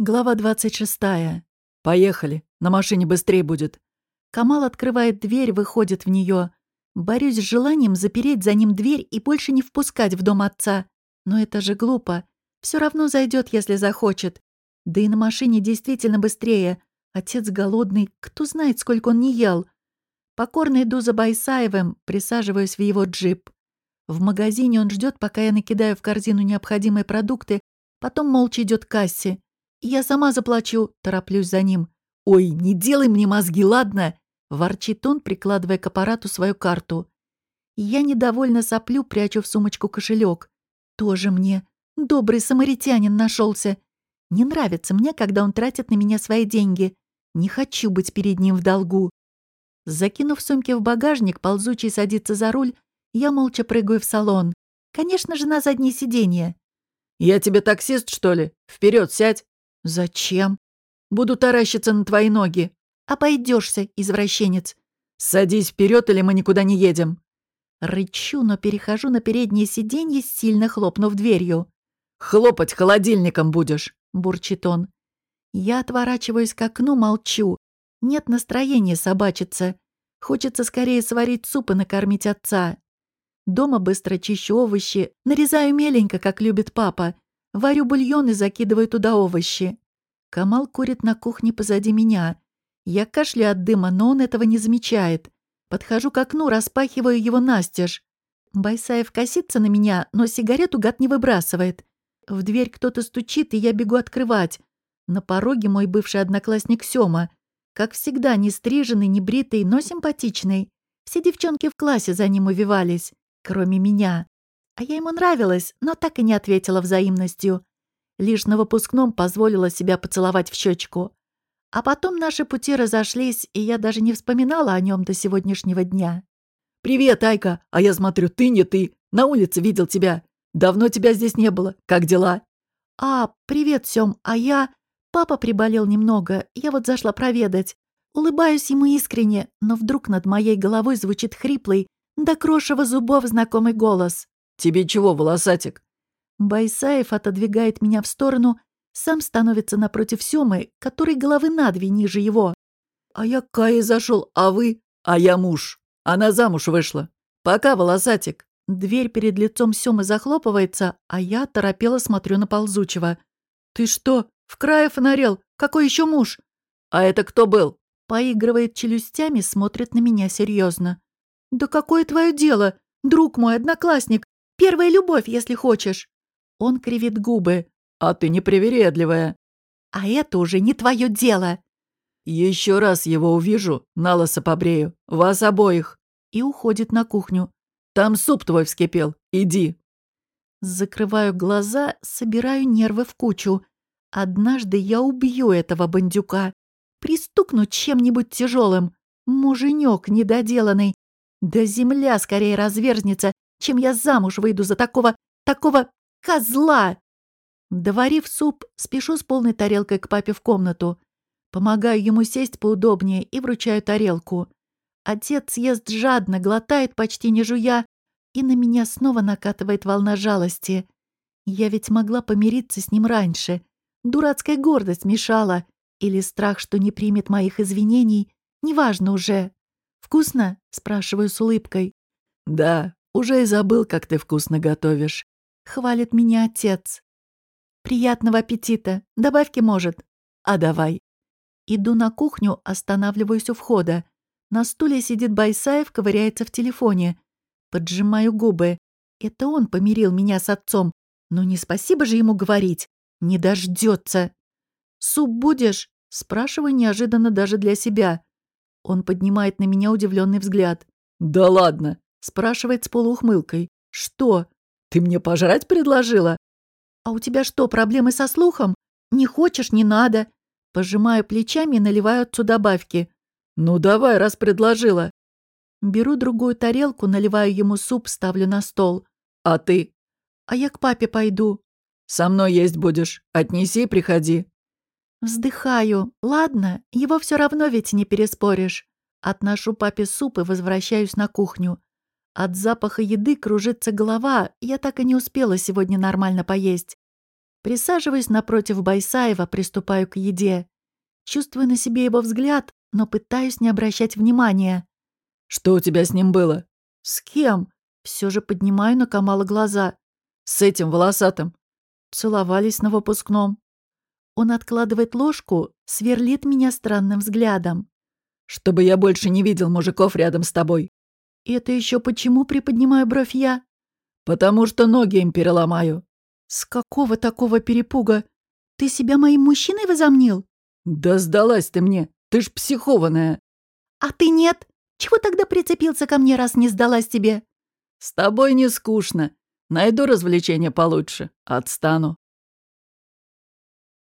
Глава 26. Поехали. На машине быстрее будет. Камал открывает дверь, выходит в нее. Борюсь с желанием запереть за ним дверь и больше не впускать в дом отца. Но это же глупо. Все равно зайдет, если захочет. Да и на машине действительно быстрее. Отец голодный, кто знает, сколько он не ел. Покорно иду за Байсаевым, присаживаюсь в его джип. В магазине он ждет, пока я накидаю в корзину необходимые продукты, потом молча идет к кассе. «Я сама заплачу», — тороплюсь за ним. «Ой, не делай мне мозги, ладно?» — ворчит он, прикладывая к аппарату свою карту. Я недовольно соплю, прячу в сумочку кошелек. Тоже мне. Добрый самаритянин нашелся. Не нравится мне, когда он тратит на меня свои деньги. Не хочу быть перед ним в долгу. Закинув сумки в багажник, ползучий садится за руль, я молча прыгаю в салон. Конечно же, на заднее сиденье. «Я тебе таксист, что ли? Вперед, сядь!» «Зачем?» «Буду таращиться на твои ноги». «Обойдешься, извращенец». «Садись вперед, или мы никуда не едем». Рычу, но перехожу на переднее сиденье, сильно хлопнув дверью. «Хлопать холодильником будешь», — бурчит он. Я отворачиваюсь к окну, молчу. Нет настроения собачиться. Хочется скорее сварить суп и накормить отца. Дома быстро чищу овощи, нарезаю меленько, как любит папа, Варю бульон и закидываю туда овощи. Камал курит на кухне позади меня. Я кашляю от дыма, но он этого не замечает. Подхожу к окну, распахиваю его настежь. Байсаев косится на меня, но сигарету гад не выбрасывает. В дверь кто-то стучит, и я бегу открывать. На пороге мой бывший одноклассник Сёма. Как всегда, не стриженный, не бритый, но симпатичный. Все девчонки в классе за ним увивались, кроме меня. А я ему нравилась, но так и не ответила взаимностью. Лишь на выпускном позволила себя поцеловать в щечку. А потом наши пути разошлись, и я даже не вспоминала о нем до сегодняшнего дня. «Привет, Айка! А я смотрю, ты не ты. На улице видел тебя. Давно тебя здесь не было. Как дела?» «А, привет, Сём. А я...» Папа приболел немного. Я вот зашла проведать. Улыбаюсь ему искренне, но вдруг над моей головой звучит хриплый, до крошева зубов знакомый голос. «Тебе чего, волосатик?» Байсаев отодвигает меня в сторону, сам становится напротив Сёмы, который головы на две ниже его. «А я к Кае зашел, а вы?» «А я муж. Она замуж вышла. Пока, волосатик». Дверь перед лицом Сёмы захлопывается, а я торопело смотрю на ползучего. «Ты что, в крае фонарел? Какой еще муж?» «А это кто был?» Поигрывает челюстями, смотрит на меня серьезно. «Да какое твое дело? Друг мой, одноклассник, Первая любовь, если хочешь». Он кривит губы. «А ты непривередливая». «А это уже не твое дело». «Еще раз его увижу, на лысо побрею. Вас обоих». И уходит на кухню. «Там суп твой вскипел. Иди». Закрываю глаза, собираю нервы в кучу. Однажды я убью этого бандюка. Пристукну чем-нибудь тяжелым. Муженек недоделанный. Да земля скорее разверзнется, чем я замуж выйду за такого... такого козла!» Доварив суп, спешу с полной тарелкой к папе в комнату. Помогаю ему сесть поудобнее и вручаю тарелку. Отец ест жадно, глотает почти не жуя, и на меня снова накатывает волна жалости. Я ведь могла помириться с ним раньше. Дурацкая гордость мешала. Или страх, что не примет моих извинений. Неважно уже. «Вкусно?» — спрашиваю с улыбкой. «Да, уже и забыл, как ты вкусно готовишь. Хвалит меня отец. Приятного аппетита. Добавки, может? А давай. Иду на кухню, останавливаюсь у входа. На стуле сидит Байсаев, ковыряется в телефоне. Поджимаю губы. Это он помирил меня с отцом. Но не спасибо же ему говорить. Не дождется. «Суп будешь?» — спрашиваю неожиданно даже для себя. Он поднимает на меня удивленный взгляд. «Да ладно!» Спрашивает с полуухмылкой. «Что? Ты мне пожрать предложила?» «А у тебя что, проблемы со слухом? Не хочешь, не надо». Пожимаю плечами и наливаю отцу добавки. «Ну давай, раз предложила». Беру другую тарелку, наливаю ему суп, ставлю на стол. «А ты?» «А я к папе пойду». «Со мной есть будешь. Отнеси и приходи». Вздыхаю. Ладно, его все равно ведь не переспоришь. Отношу папе суп и возвращаюсь на кухню. От запаха еды кружится голова, я так и не успела сегодня нормально поесть. Присаживаюсь напротив Байсаева, приступаю к еде. Чувствую на себе его взгляд, но пытаюсь не обращать внимания. «Что у тебя с ним было?» «С кем?» Все же поднимаю на Камала глаза. «С этим волосатым». Целовались на выпускном. Он откладывает ложку, сверлит меня странным взглядом. «Чтобы я больше не видел мужиков рядом с тобой». «Это еще почему приподнимаю бровь я?» «Потому что ноги им переломаю». «С какого такого перепуга? Ты себя моим мужчиной возомнил?» «Да сдалась ты мне, ты ж психованная». «А ты нет? Чего тогда прицепился ко мне, раз не сдалась тебе?» «С тобой не скучно. Найду развлечение получше. Отстану».